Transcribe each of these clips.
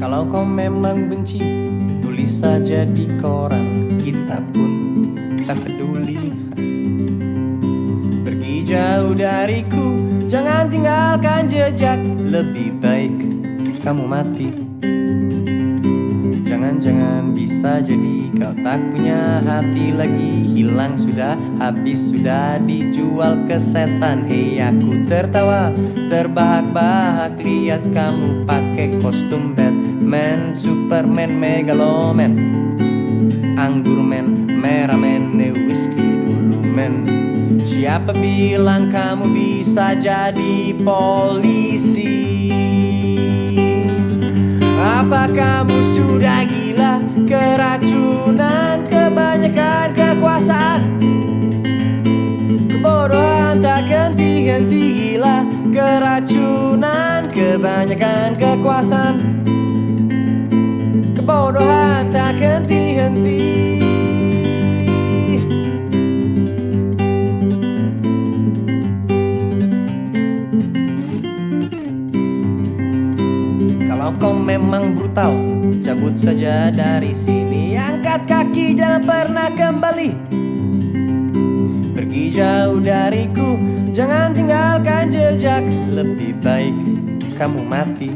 Kalau kau memang benci, tulis saja di koran. Kita pun tak peduli. Pergi jauh dariku, jangan tinggalkan jejak. Lebih baik kamu mati. Jangan-jangan bisa jadi kau tak punya hati lagi. Hilang sudah, habis sudah dijual ke setan. Hei aku tertawa, terbahak-bahak. Lihat kamu pakai kostum Batman Superman, Megaloman. Anggur men, merah men, whisky dulu men. Siapa bilang kamu bisa jadi polisi? Apa Keracunan kebanyakan kekuasaan Kebodohan tak henti-henti Kalau kau memang brutal, cabut saja dari sini. Angkat kaki, jangan pernah kembali. Pergi jauh dariku, jangan tinggalkan jejak. Lebih baik kamu mati.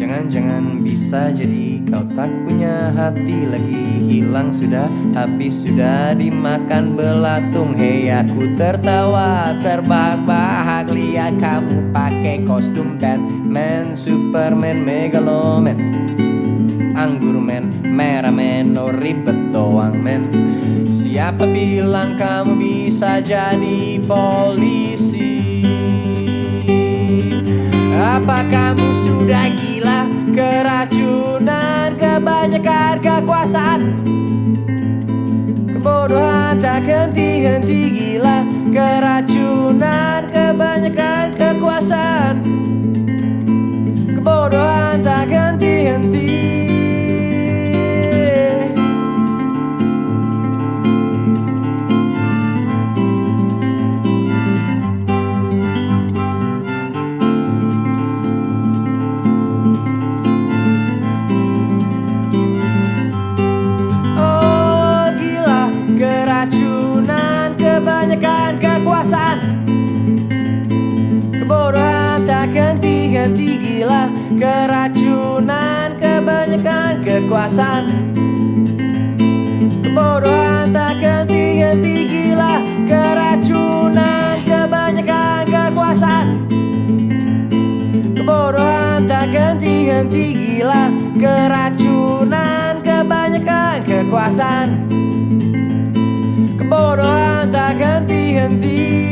Jangan-jangan bisa jadi kau tak punya hati lagi. Hilang sudah, habis sudah dimakan belatung. Hei aku tertawa, terbahak-bahak. Lihat kamu pakai kostum Batman, Superman, Megaloman. Anggur men, merah men, no ribet doang men Siapa bilang kamu bisa jadi polisi? Apa kamu sudah gila? Keracunan kebanyakan kekuasaan. Kebodohan tak henti-henti gila. Keracunan kebanyakan kekuasaan. Kebodohan tak henti-henti Tak henti-henti gila Keracunan kebanyakan kekuasaan. Kebodohan tak henti-henti gila Keracunan kebanyakan kekuasaan. Kebodohan tak henti-henti gila Keracunan kebanyakan kekuasaan. Kebodohan tak henti-henti